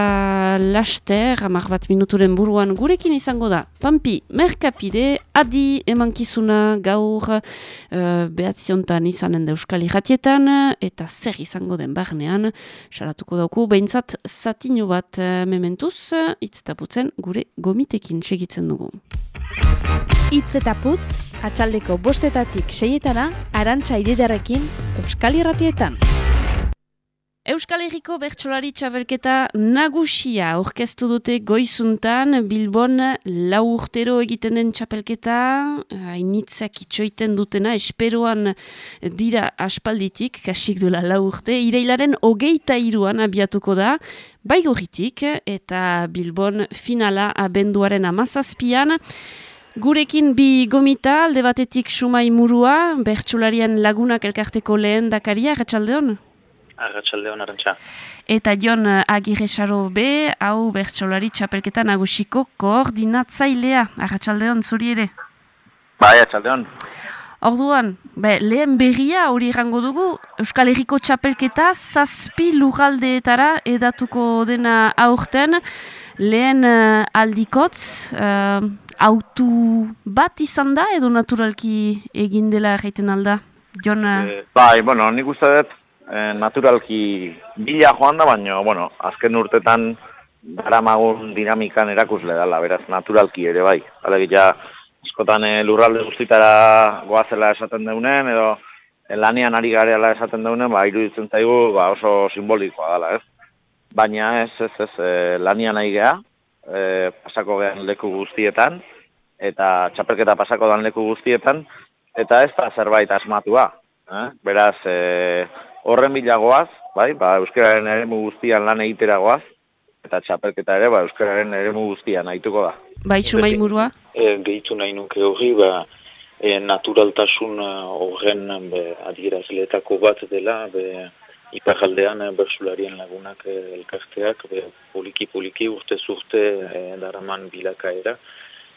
laster, amar bat minuturen buruan gurekin izango da. Pampi, merkapide, adi emankizuna gaur uh, behatziontan izanen da euskal irratietan eta zer izango den barnean, salatuko dauku, behintzat zatino bat mementuz, itz gure gomitekin segitzen dugu. Itz eta atxaldeko bostetatik seietana, arantxa ididarekin, Euskal Irratietan. Euskal Herriko bertsolari txabelketa nagusia orkestu dute goizuntan, Bilbon lau urtero egiten den txapelketa, hainitzak itxoiten dutena, esperoan dira aspalditik, kasik duela lau urte, ireilaren hogeita iruan abiatuko da, baigorritik, eta Bilbon finala abenduaren amazazpian, Gurekin bi gomita, alde batetik sumai murua, bertsularian lagunak elkarteko lehen dakaria, Arratxaldeon? Arratxaldeon, arantxa. Eta Jon Agirresaro B, hau bertsulari txapelketa nagusiko koordinatzailea, Arratxaldeon, zuri ere? Bai, Arratxaldeon. Orduan, be, lehen berria hori errango dugu, Euskal Herriko txapelketa zazpi lugaldeetara edatuko dena aurten, lehen uh, aldikotz, uh, autu bat izan da edo naturalki egin dela egiten alda? Jon, e, bai, bueno, nik uste dut e, naturalki bila joan da, baina, bueno, azken urtetan daramagun dinamikan erakusle dela, beraz, naturalki ere bai. Alegia, ja, eskotan e, lurralde guztitara goazela esaten deunen, edo lanian ari gareala esaten deunen, ba, iruditzen zaigu ba, oso simbolikoa dela, ez? Baina ez, ez, ez, e, lanian nahi geha, e, pasako gehan leku guztietan, eta txapelketa pasako dan leku guztietan, eta ez da zerbait asmatua. Eh? Beraz, e, horren bilagoaz, bai, ba, euskararen ere guztian lan egiteragoaz, eta txapelketa ere, ba, euskararen ere guztian nahituko da. Bai, sumai murua? E, gehitu nahi nuke hori, ba, e, naturaltasun horren be, adierazleetako bat dela, be, iparaldean eh, bersularien lagunak eh, elkarteak poliki-poliki urte-zurte eh, daraman bilakaera.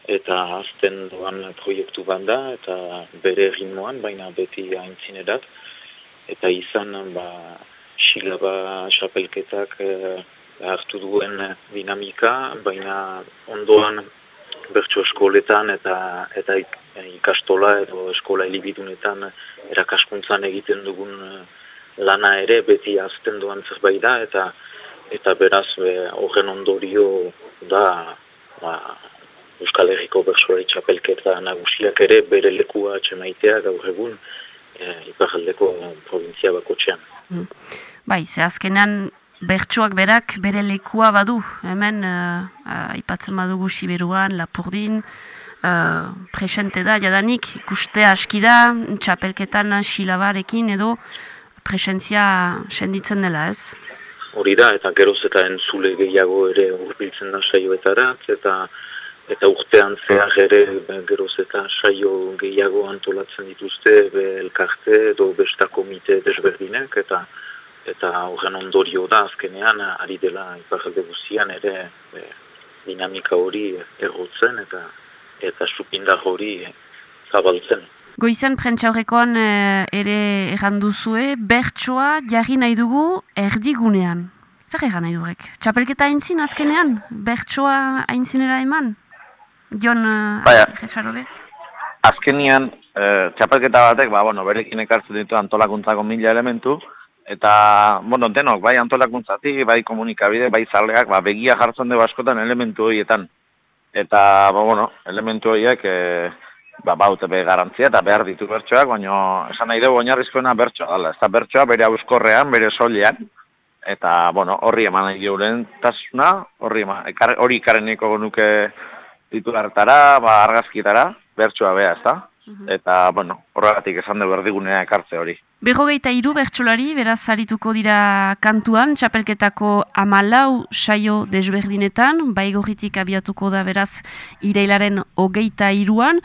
Eta azten doan proiektu banda eta bere ritmoan, baina beti haintzinerat eta izan ba, xilaba xapelketak hartu duen dinamika, baina ondoan bertso eskoletan eta eta ikastola edo eskola hilibidunetan erakaskuntzan egiten dugun lana ere beti azten duan zerbait da eta eta beraz horren ondorio da ba, Euskal Herriko Bersuari Txapelketa nagusiak ere bere lekua atxemaitea gaur egun e, iparaldeko provintzia bako. Mm. Bai, ze azkenean bertsuak berak bere lekua badu, hemen uh, uh, ipatzen badugu Siberuan, Lapurdin, uh, presente da, jadanik, ikuste aski da, txapelketan silabarekin edo presentzia senditzen dela, ez? Hori da, eta geroz eta entzule gehiago ere urbiltzen da saioetara, eta eta urtean zehar ere geroz eta saio gehiago antolatzen dituzte be elkarte edo besta komite desberdinek, eta eta horren ondorio da azkenean ari dela iparralde guztian ere be, dinamika hori errotzen eta eta supindar hori zabaltzen. Goizen prentsa horrekoan eh, ere erranduzue, bertsoa jarri nahi dugu erdigunean. Zer egan nahi durek? Txapelketa aintzin azkenean? Bertsoa aintzinera eman? Jon uh. Jesarobe? Azkenian, eh, txapelketa batek, ba, bueno, berekin ekartzen ditu antolakuntzako mila elementu, eta, bueno, denok, bai antolakuntzatik, bai komunikabide, bai zaleak, ba, begia jartzen dugu askotan elementu horietan. Eta, ba, bueno, elementu horiek, e, ba, baute be garantzia eta behar ditu bertsoak, baina esan nahi dugu oinarrizkoena bertsoa dela. Ez da bertsoa bere auskorrean, bere solean, eta, bueno, horri eman nahi geuren tasuna, horri eman, ekar, hori ikareniko nuke titulartara, ba, argazkietara, bertsoa beha, ez da? Eta, bueno, horregatik esan dugu erdigunea ekartze hori. Berrogeita hiru bertsolari, beraz harituko dira kantuan, txapelketako amalau saio desberdinetan, baigorritik abiatuko da beraz irailaren hogeita hiruan.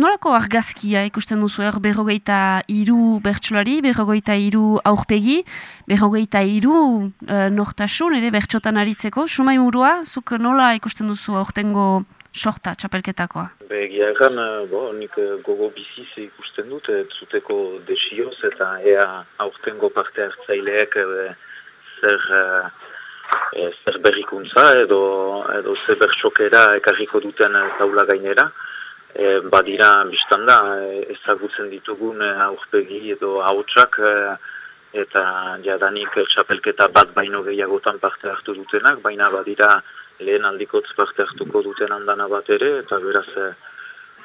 Nolako argazkia ikusten duzu er, berrogeita hiru bertsolari, berrogeita hiru aurpegi, berrogeita hiru e, nortasun, ere bertxotan aritzeko. Sumai murua, zuk nola ikusten duzu aurtengo sorta txapelketakoa? Begia egan, eh, bo, nik eh, gogo biziz ikusten dut, eh, zuteko desioz eta ea aurtengo parte hartzaileek eh, zer, eh, zer berrikuntza edo, edo zer bertxokera ekarriko duten taula gainera. E, badira biztan da, ezagutzen ditugun eh, aurpegi edo hautsak eh, eta jadanik txapelketa bat baino gehiagotan parte hartu dutenak, baina badira lehen aldikotz parte hartuko duten handana bat ere, eta beraz eh,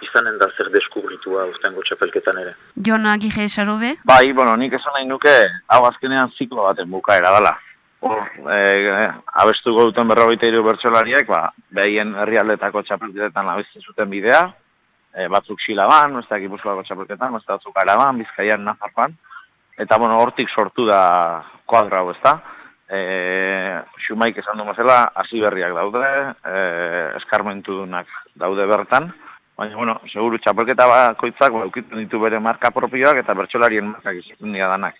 izanen da zer deskubritua urtengo txapelketan ere. Jon Agirre Esarobe? Bai, bueno, nik esan nahi nuke, hau azkenean ziklo baten bukaera dela. Hor, e, abestuko duten berrogeita hiru bertsolariek, ba, behien herrialdetako txapelketetan abestu zuten bidea, e, batzuk Xilaban, ez da Gipuzkoako txapelketan, ez da batzuk Araban, Bizkaian, Nafarroan, eta bueno, hortik sortu da kuadra hau, ez da. E, xumaik esan du mazela, hasi berriak daude, e, eskarmentudunak daude bertan, baina, bueno, seguru txapelketa bakoitzak ba, ditu bere marka propioak eta bertsolarien markak izaten dira danak.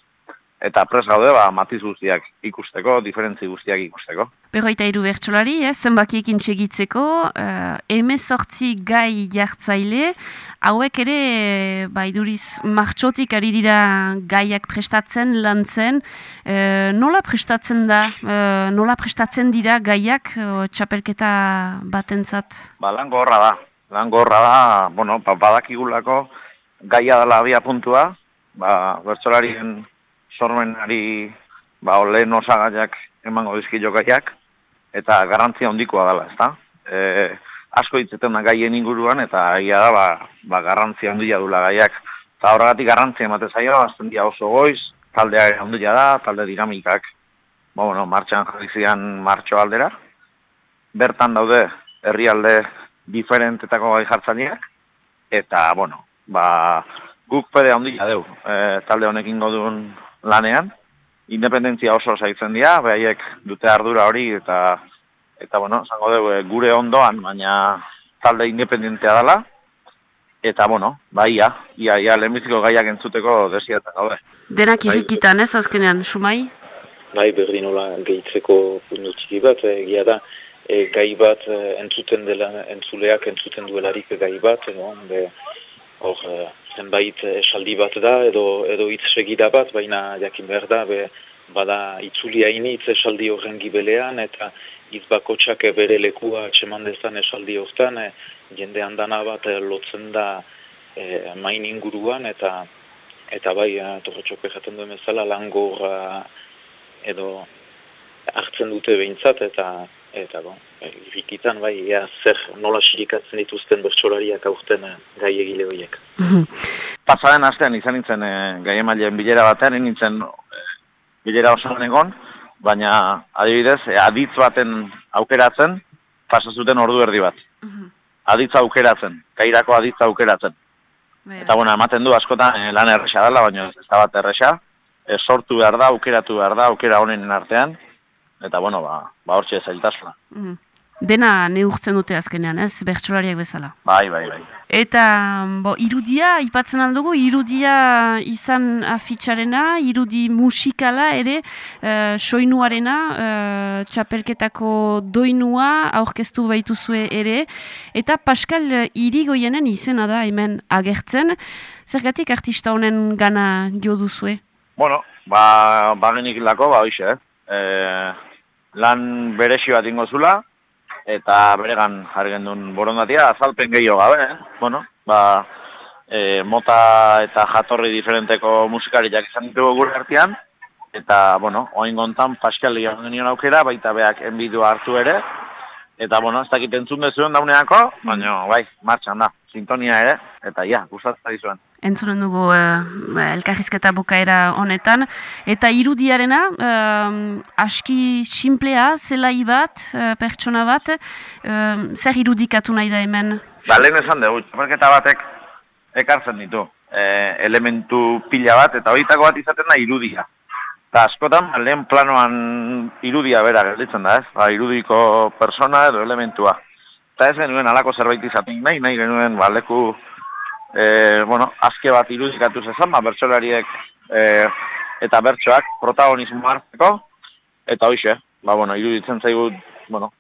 Eta pres gaude, ba, matiz guztiak ikusteko, diferentzi guztiak ikusteko. Berroita iru bertsolari, eh, zenbakiekin txegitzeko, uh, emezortzi gai jartzaile, hauek ere, ba, iduriz, martxotik ari dira gaiak prestatzen, lantzen, uh, nola prestatzen da, uh, nola prestatzen dira gaiak uh, txapelketa batentzat? Ba, lan gorra da, lan gorra da, bueno, ba, badakigulako gaia dela abia puntua, ba, bertsolarien sormenari ba, lehen osagaiak emango dizkio gaiak, eta garrantzia handikoa dela, ezta? E, asko hitzeten da gaien inguruan, eta ia da, ba, ba, garrantzia handia dula gaiak. Eta horregatik garrantzia emate zaio, azten dia oso goiz, taldea handia da, talde dinamikak, ba, bueno, martxan jarrizian martxo aldera. Bertan daude, herrialde diferentetako gai jartzaileak, eta, bueno, ba, guk pede handia deu, e, talde honekin godun lanean, independentzia oso zaitzen dira, behaiek dute ardura hori, eta, eta bueno, zango dugu, e, gure ondoan, baina talde independentzia dela, eta, bueno, ba, ia, ia, lehenbiziko gaiak entzuteko desiatzen gaude. Denak irrikitan ez, azkenean, sumai? Bai, berdinola gehitzeko puntu txiki bat, egia da, e, gai bat entzuten dela, entzuleak entzuten duelarik gai bat, edo, be, hor, e, zenbait esaldi bat da, edo, edo hitz segida bat, baina jakin behar da, be, bada itzuli haini hitz esaldi horren gibelean, eta hitz bakotxak bere lekua atseman dezan esaldi horretan, e, jende handana bat lotzen da e, main inguruan, eta eta bai, e, torretxok jaten duen bezala, langor edo hartzen dute behintzat, eta eta bon, irikitan bai, ea zer nola sirikatzen dituzten bertsolariak aurten gai egile horiek. Pasaren astean izan nintzen e, gai emailean bilera batean, nintzen e, bilera oso egon, baina adibidez, e, aditz baten aukeratzen, pasa zuten ordu erdi bat. aditza aukeratzen, kairako aditza aukeratzen. Eta bueno, ematen du askotan eh, lan erresa dela, baina ez da bat erresa. E, sortu behar da, aukeratu behar da, aukera honenen artean. Eta bueno, ba, ba hortxe zailtasuna. Mhm. Dena neurtzen dute azkenean, ez? Bertsolariak bezala. Bai, bai, bai. Eta, bo, irudia, ipatzen aldugu, irudia izan afitxarena, irudi musikala ere, uh, soinuarena, uh, txapelketako doinua, aurkeztu baituzue ere, eta Pascal irigoienen izena da hemen agertzen. Zergatik artista honen gana jo duzue? Bueno, ba, bagenik lako, ba, hoxe, eh? E, lan beresi bat ingo zula, eta beregan jarri gendun borondatia, azalpen gehiago gabe, eh? bueno, ba, e, mota eta jatorri diferenteko musikariak izan ditugu gure artean, eta, bueno, oin gontan Pascal genion aukera, baita beak enbidua hartu ere, eta, bueno, ez dakit entzun dezuen dauneako, baina, bai, martxan da, sintonia ere, eta ja, gustatzen dizuen entzunen dugu uh, elkarrizketa bukaera honetan. Eta irudiarena, uh, aski simplea, zelai bat, uh, pertsona bat, uh, zer irudikatu nahi da hemen? Ba, lehen esan dugu, txaparketa batek ekartzen ditu. elementu pila bat, eta horietako bat izaten da irudia. Eta askotan, lehen planoan irudia bera gelditzen da, ez? Ba, irudiko persona edo elementua. Eta ez genuen alako zerbait izaten nahi, nahi genuen, ba, leku e, bueno, azke bat irudikatu zezan, ba, bertsolariek e, eta bertsoak protagonismo hartzeko, eta hoxe, ba, bueno, iruditzen zaigu, bueno,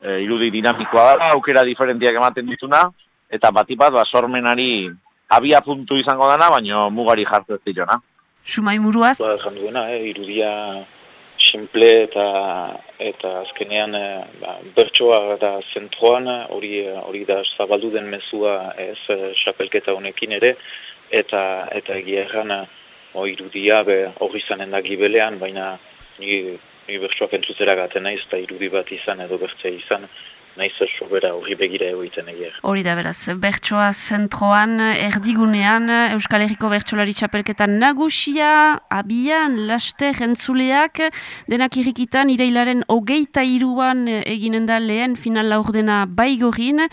e, irudi dinamikoa da, aukera diferentiak ematen dituna, eta batipat, ba, sormenari abia puntu izango dana, baino mugari jartzen zitona. Sumai muruaz? Ba, janduena, eh, irudia simple eta eta azkenean e, ba, bertsoa eta zentroan hori hori da zabaldu den mezua ez xapelketa honekin ere eta eta egia erran irudia be hori izanen da gibelean baina ni, ni bertsoak entzutera gaten naiz eta irudi bat izan edo bertzea izan naiz sobera hori begira egoiten egier. Hori da beraz, bertsoa zentroan, erdigunean, Euskal Herriko bertsolari txapelketan nagusia, abian, laste, jentzuleak, denak irrikitan, ireilaren hogeita iruan eginen da lehen final laurdena baigorin,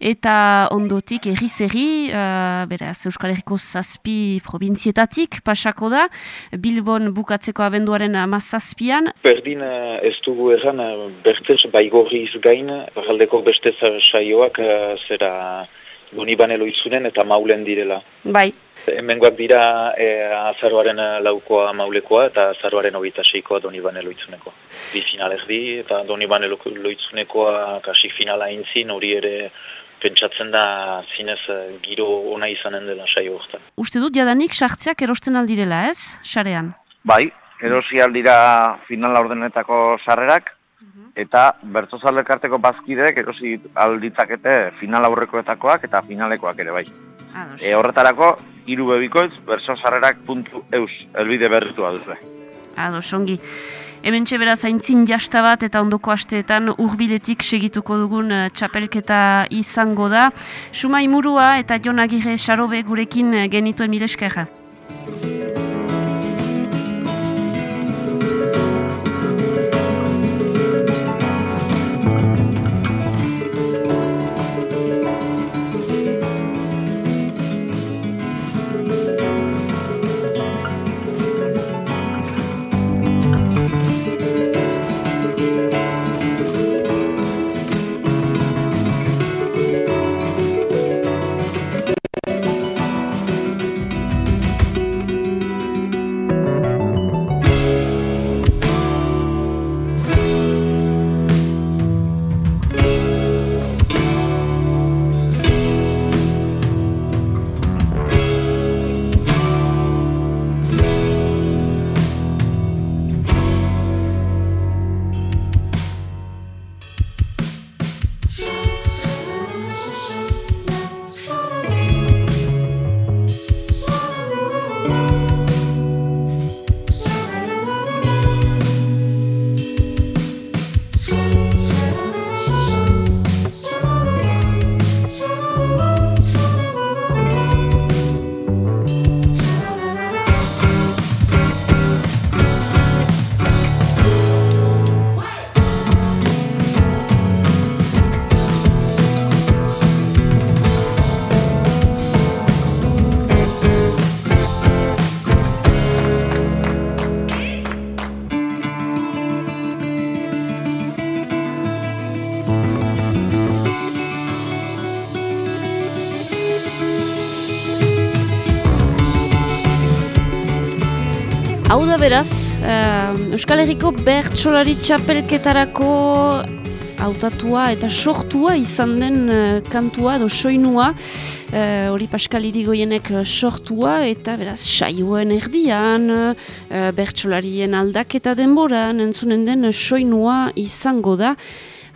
eta ondotik erri-zerri, uh, beraz, Euskal Herriko zazpi provinzietatik, pasako da, Bilbon bukatzeko abenduaren amazazpian. Berdin ez dugu erran, bertez baigorri izgain, aldeko beste saioak uh, zera goni banelo izunen eta maulen direla. Bai. Hemengoak dira e, azaroaren laukoa maulekoa eta azaroaren hogeita seikoa doni banelo itzuneko. Bi final erdi eta doni banelo itzunekoa kasi finala intzin hori ere pentsatzen da zinez giro ona izanen dela saio horretan. Uste dut jadanik sartzeak erosten aldirela ez, sarean? Bai, erosi aldira finala ordenetako sarrerak, eta bertzozalekarteko bazkideek erosi alditzakete final aurrekoetakoak eta finalekoak ere bai. E, horretarako, iru bebikoitz, bertzozarrerak.eus, elbide berritua duzu. Ados, ongi. Hemen txebera zaintzin jasta bat eta ondoko asteetan urbiletik segituko dugun uh, txapelketa izango da. Suma imurua eta jonagire xarobe gurekin uh, genituen mileskerra. Hau beraz, uh, Euskal Herriko bertsolari txapelketarako hautatua eta sortua izan den uh, kantua edo soinua. Uh, hori Pascal Irigoienek uh, sortua eta beraz saioen erdian uh, bertsolarien aldaketa denboran entzunen den uh, soinua izango da.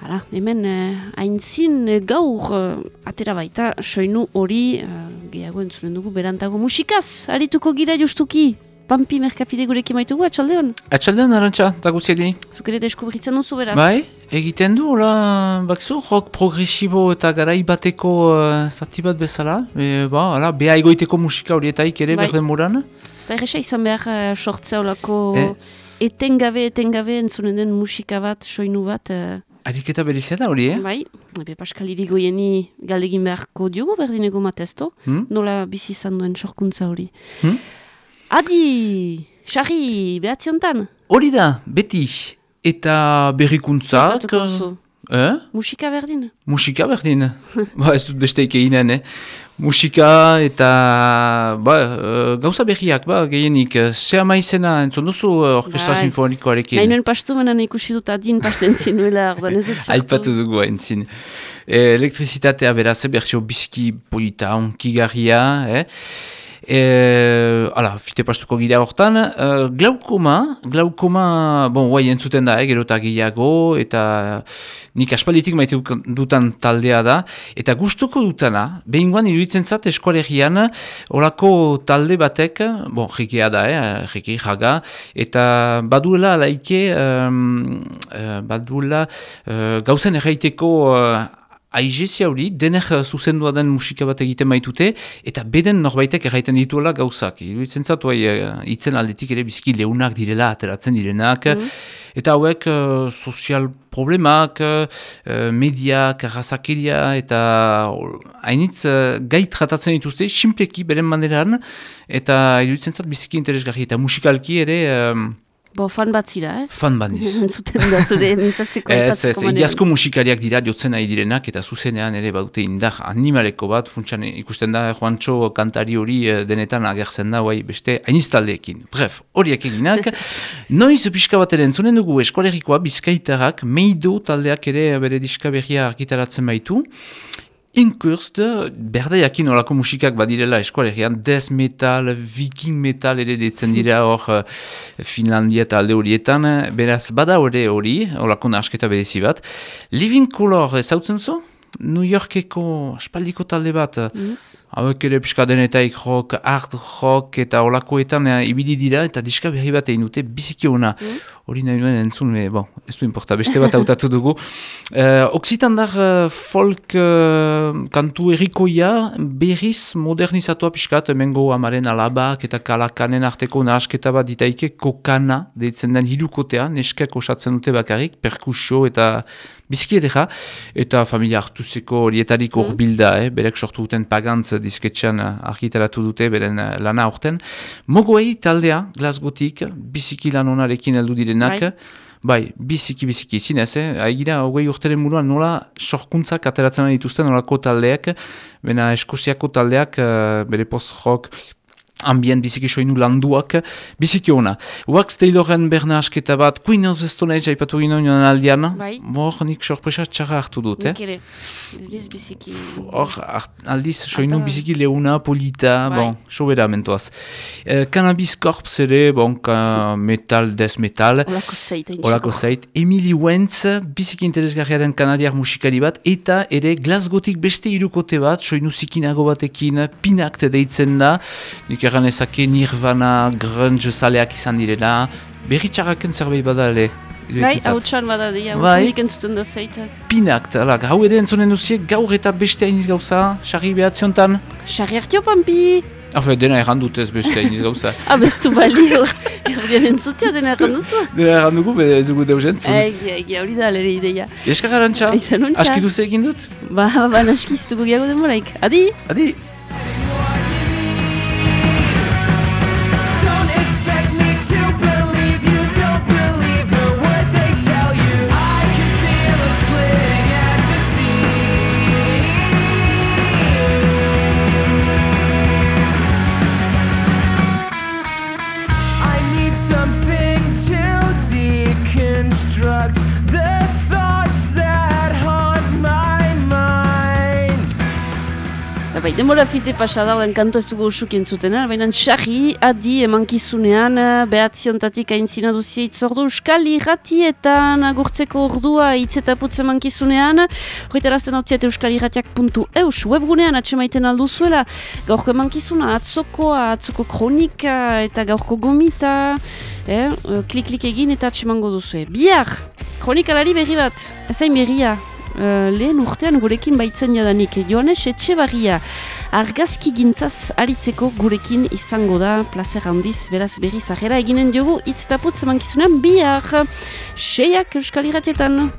Hala, hemen uh, aintzin uh, gaur uh, atera baita soinu hori uh, gehiago entzunen dugu berantago musikaz, arituko gira justuki Pampi merkapide gurekin maitugu, atxaldeon? Atxaldeon, arantxa, eta guziedi. Zuk ere deskubritzen duzu beraz? Bai, egiten du, hola, bakzu, rock progresibo eta garai bateko uh, zati bat bezala. E, ba, hala, beha egoiteko musika horietaik ere bai. berden moran. Zta erresa izan behar uh, sortzea olako etengabe, etengabe entzunen den musika bat, soinu bat. Uh... Ariketa berizia da hori, eh? Bai, ebe Pascal Irigoieni galdegin beharko diogu berdineko matezto. Hmm? Nola bizi izan duen sorkuntza hori. Hmm? Adi, xarri, behatziontan? Hori da, beti. Eta berrikuntzak... Eh? Musika berdin? Musika berdin. <laughs> ba, ez dut beste eginen, eh? Musika eta ba, uh, gauza berriak, ba, gehienik. Zea maizena, entzun duzu uh, orkestra bai. sinfonikoarekin? Nahi nuen pastu manan ikusi dut adin pasten zinuela, <laughs> arban ez dut Aipatu dugu entzin. E, elektrizitatea beraz, berxo biziki polita, onkigarria, eh? E, ala, fite pastuko gira hortan, e, glaukoma, glaukoma, bon, guai entzuten da, eh, gero eta gehiago, eta nik aspalditik maite dutan taldea da, eta gustuko dutana, behin guan iruditzen zat eskualegian, horako talde batek, bon, jikea da, eh, jike, jaga, eta baduela laike, um, uh, baduela uh, gauzen erraiteko uh, aizezia hori, denek eh, zuzendua den musika bat egiten baitute, eta beden norbaitek erraiten dituela gauzak. Iruditzen zatu, uh, itzen aldetik ere biziki leunak direla, ateratzen direnak, mm. eta hauek uh, sozial problemak, uh, mediak, arrazakeria, eta hainitz uh, gai tratatzen dituzte, simpleki beren maneran, eta iruditzen zat biziki interesgarri, eta musikalki ere... Bo, fan bat zira, ez? Fan bat niz. <laughs> Zuten da, zure mintzatzeko <laughs> Ez, ez, egiazko musikariak dira jotzen nahi direnak, eta zuzenean ere badute indar animaleko bat, funtsan ikusten da, Juancho kantari hori eh, denetan agertzen da, bai, beste, hainiztaldeekin. Bref, horiak eginak. <laughs> Noiz pixka bat ere entzunen dugu eskolerikoa, bizkaitarak, meido taldeak ere bere diska berria argitaratzen baitu. Inkurst, berde jakin olako musikak badirela eskualegian, death metal, viking metal ere ditzen dira hor uh, Finlandia eta alde horietan, beraz bada hori hori, olako nasketa berezi bat. Living Color, zautzen zu? New Yorkeko aspaldiko talde bat. Yes. Hauek ere pixka denetaik rock, art rock eta olakoetan e, ibili dira eta diska berri bat egin dute biziki ona. Mm. Hori nahi nuen entzun, me, bon, ez du importa, beste bat hautatu dugu. <laughs> Uh, Oksitandar uh, folk uh, kantu erikoia berriz modernizatua pixkat, mengo amaren alabak eta kalakanen arteko nahasketa bat ditaike kokana, deitzen den hidukotea, neskak osatzen dute bakarrik, perkusio eta biziki edera, eta familia hartuzeko horietarik mm. urbilda, eh, berek sortu duten pagantz disketxean argitaratu dute, beren lana orten. Mogoei taldea, glasgotik, biziki lan onarekin heldu direnak, bai. bai, biziki, biziki, zinez, eh? Aigira, hogei urteren muruan nola sorkuntzak ateratzen dituzten nolako taldeak, bena eskoziako taldeak, uh, bere post-rock, ambient biziki soinu landuak, biziki ona. Wax Tayloren berna asketa bat, Queen of the Stone Age haipatu gino nion aldian, bai. mor nik sorpresa txarra hartu dut, eh? Nik ere, ez biziki... Hor, aldiz soinu biziki leuna, polita, bai. bon, sobera mentoaz. Eh, cannabis Corps ere, bon, metal, death metal. Olako zeit, Olako zeit. Emily Wentz, biziki interesgarria den kanadiar musikari bat, eta ere Glasgowtik beste irukote bat, soinu zikinago batekin, pinakte deitzen da, nik erran ezake nirvana, grunge zaleak izan direla, berri txarraken zerbait badale. Bai, hau txan bada dira, bai. entzuten da zeita. Pinak, alak, hau edo entzunen duziek gaur eta beste hainiz gauza, xarri behatziontan. Xarri hartio, Pampi! Hafe, dena erran dut ez beste hainiz gauza. <laughs> ah, bestu balio, erdian entzutia dena erran duzu. <laughs> Dena erran dugu, bede ez dugu deu jentzun. Egi, egi, hori da alere ideia. Eskar garantxa, aski duze egin dut? Ba, ba, naski, iztuko giago demoraik. Adi! Adi! Bai, demora fite pasa da, oden kanto ez dugu usuk entzuten, baina xarri, adi emankizunean, eh, behatziontatik aintzina duzia itzordu, Euskal irratietan agurtzeko ordua itzetaputz emankizunean, horretarazten hau ziet euskalirratiak.eus webgunean atxemaiten alduzuela, gaurko emankizuna, atzokoa, atzoko kronika eta gaurko gomita, eh? klik-klik egin eta atxemango duzue. Bihar, kronikalari berri bat, ezain berria, Uh, lehen urtean gurekin baitzen jadanik. Joanes Etxebarria argazki gintzaz aritzeko gurekin izango da placer handiz, beraz berri zahera eginen diogu itz taputz mankizunean bihar. Seiak euskal irratietan.